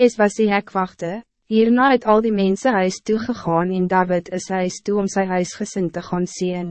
is was die hekwachte, hierna het al die mensen huis toegegaan en David is huis toe om sy huisgesin te gaan zien.